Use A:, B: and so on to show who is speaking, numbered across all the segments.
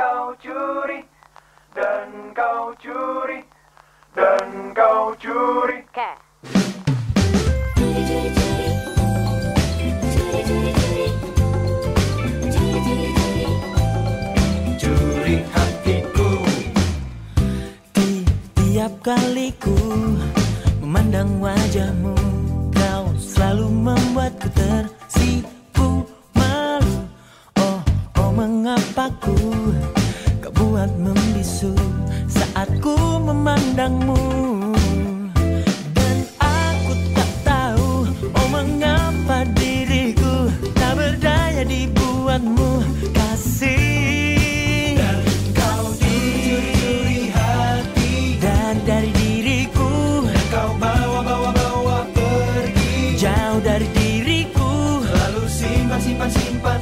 A: kau curi dan kau curi dan kau curi.
B: Oke.
A: curi hatiku.
C: Di tiap kaliku memandang wajahmu Kau selalu membuatku tersipu malu. Oh, oh mengapa ku membisu saat ku memandangmu. Dan aku tak tahu Oh mengapa diriku tak berdaya dibuatmu kasih.
A: Kau dicuri hati
C: dari dari diriku
A: kau bawa bawa bawa pergi.
C: Jauh dari diriku
A: lalu simpan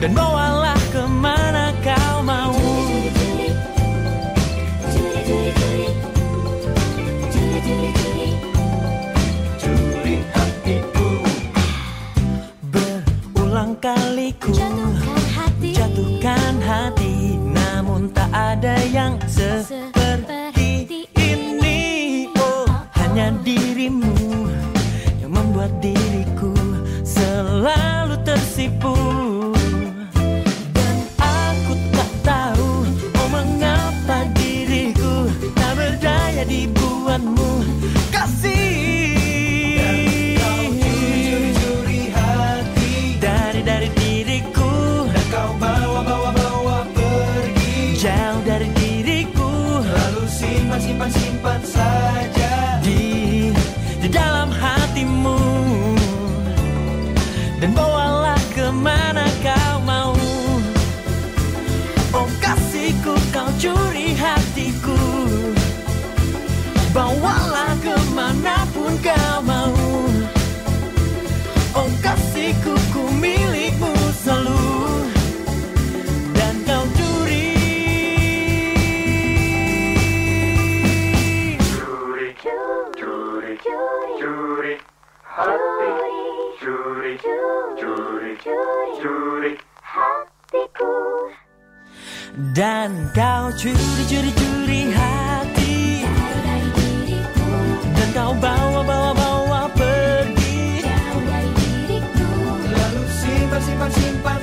C: dan bawalah ke mana kau mau.
A: Curi hatiku.
C: Berulang kali ku jatuhkan hati namun tak ada yang seperti dibuatmu kasih
A: curi hati
C: dari dari diriku.
A: Kau bawa bawa bawa pergi.
C: Jauh dari diriku.
A: Lalu simpan simpan simpan saja.
C: Di di dalam hatimu. Dan bawalah curi curi
A: hati curi curi curi
C: Dan kau curi-curi-curi hati. Dan kau bawa-bawa-bawa pergi.
A: Lalu simpan simpan simpan